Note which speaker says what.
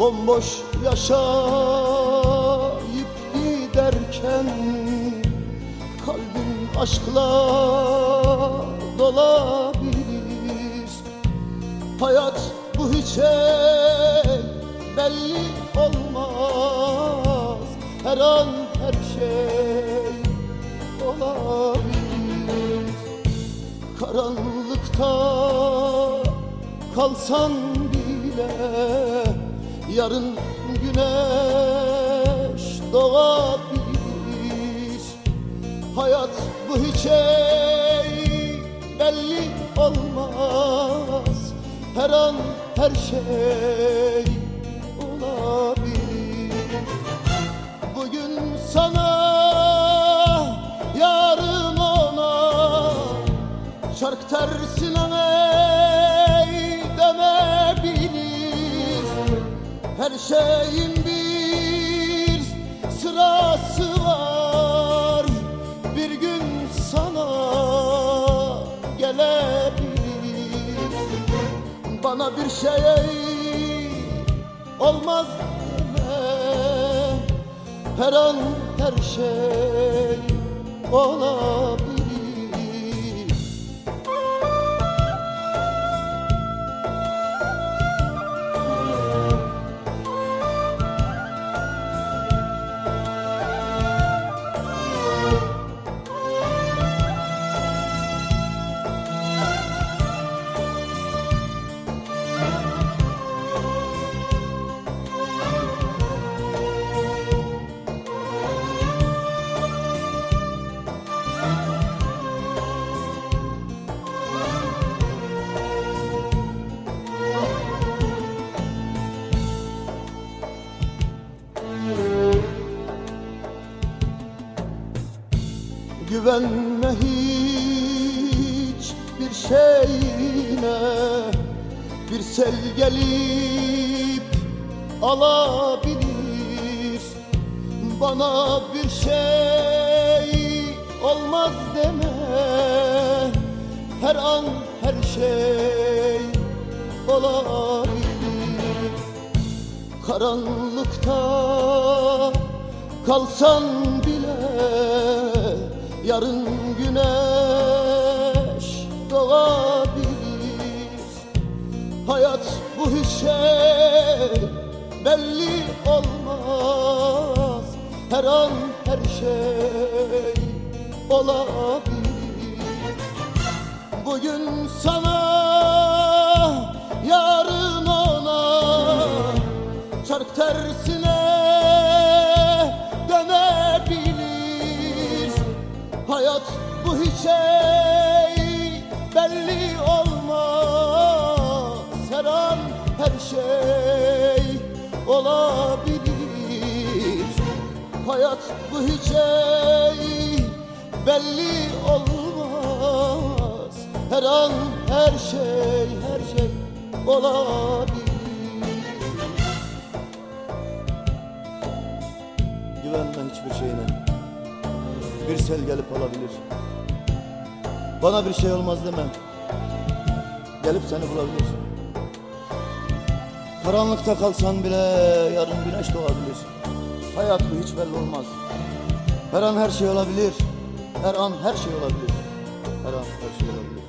Speaker 1: Bomboş yaşayıp giderken Kalbin aşkla dolabilir. Hayat bu hiçe belli olmaz. Her an her şey olabilir. Karanlıkta kalsan bile Yarın güneş doğabilir. Hayat bu hiçe belli olmaz. Her an her şey olabilir. Bugün sana yarın ona. Çark tersine Her şeyin bir sırası var. Bir gün sana gelebilir. Bana bir şey olmaz deme. Her an her şey olabilir Güvenme hiç bir şeyine. Bir sel gelip alabilir. Bana bir şey olmaz deme. Her an her şey olabilir. Karanlıkta kalsan Yarın güneş doğabilir. Hayat bu hiç belli olmaz. Her an her şey olabilir. Bugün sana yarın ona. Çark tersine şey belli olmaz. Her an her şey olabilir. Hayat bu hiç şey belli olmaz. Her an her şey her şey olabilir. Güvenme hiçbir şeyine. Bir sel gelip alabilir Bana bir şey olmaz deme. Gelip seni bulabilir Karanlıkta kalsan bile yarın güneş doğabilir. Hayat bu hiç belli olmaz. Her an her şey olabilir. Her an her şey olabilir. Her an her şey olabilir